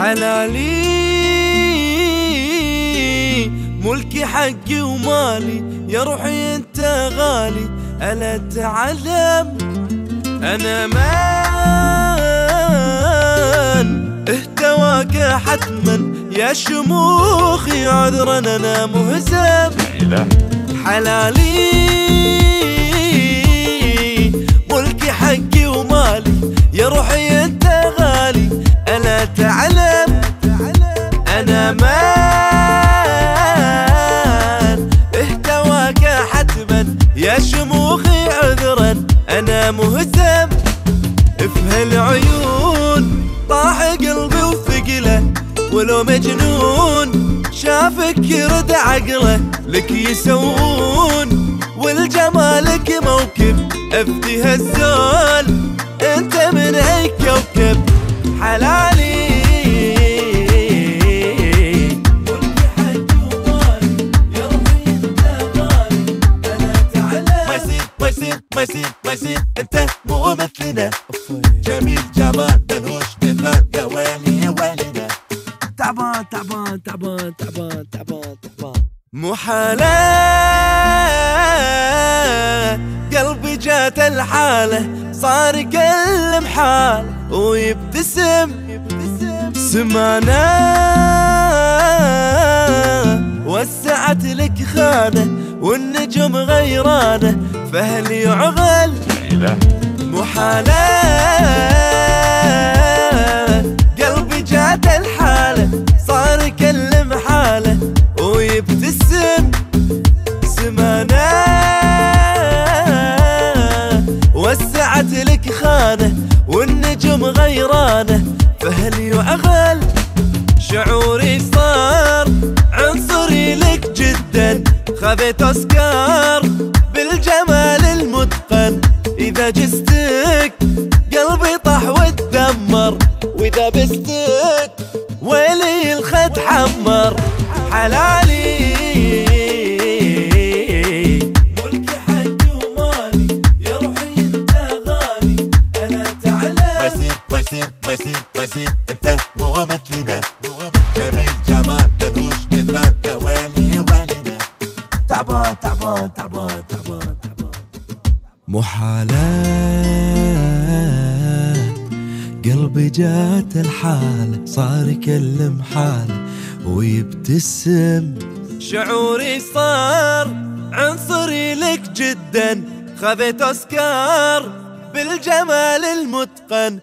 حلالي ملكي حقي ومالي يا روحي أنت غالي. ألا تعلم أنا مان اهتواك حتما يا شموخي عذرا أنا مهزم. حلالي. أنا مان اهتواك حتما يا شموخي عذرا. أنا مهزم في هالعيون طاح قلبي وثقله ولو مجنون. شافك يرد عقله لك يسوون. والجمالك موكب أفدي هالزول. أنت من أي كوكب؟ حلالي يصير ما يصير ما يصير انت مو مثلنا جميل جمال ملوش مثال يا ويلي يا ويلنا تعبان تعبان تعبان تعبان تعبان تعبان محالة قلبي جات الحالة صار يكلم حاله ويبتسم سمعنا وسعت لك خانة والنجم غيرانة فهل يعغل محالة قلبي جات الحالة صار يكلم حالة ويبتسم سمعنا وسعت لك خانة والنجم غيرانة فهل يعغل شعوري صار خذيت أوسكار بالجمال المتقن إذا جستك قلبي طاح وتدمر. وإذا بستك ويلي الخد حمر. حلالي. ومالي يا روحي أنت غالي. أنا تعبان تعبان تعبان تعبان محالة قلبي جات الحالة صار يكلم حاله ويبتسم. شعوري صار عنصري لك جدا خذيت أوسكار بالجمال المتقن.